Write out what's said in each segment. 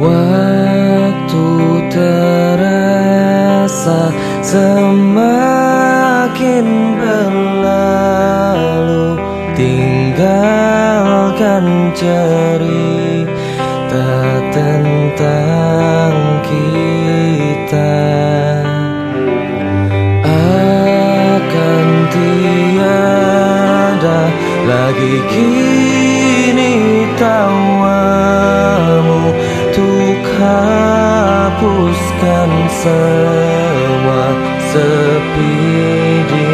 Waktu terasa semakin berlalu Tinggalkan cerita tentang kita. Akan tiada lagi kini hapuskan semua sepi di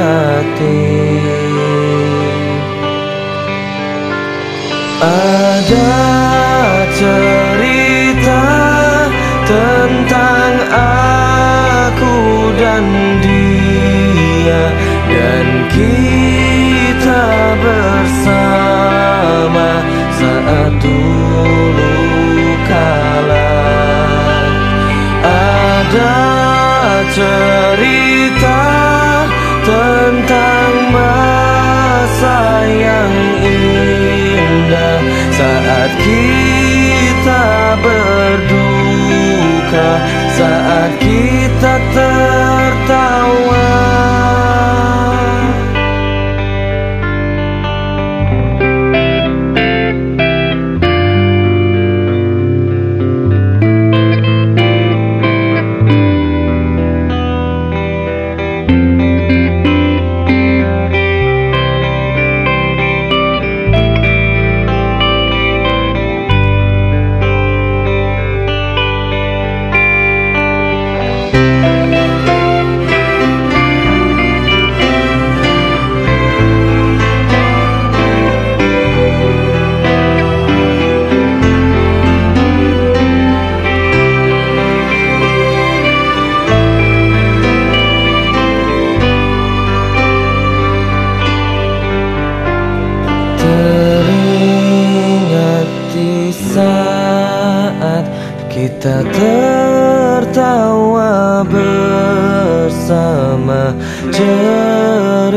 hati. Ada cerita tentang aku dan dia cerita tentang masa yang indah saat kita berduka saat kita tertawa saat kita tertawa bersama ceritakan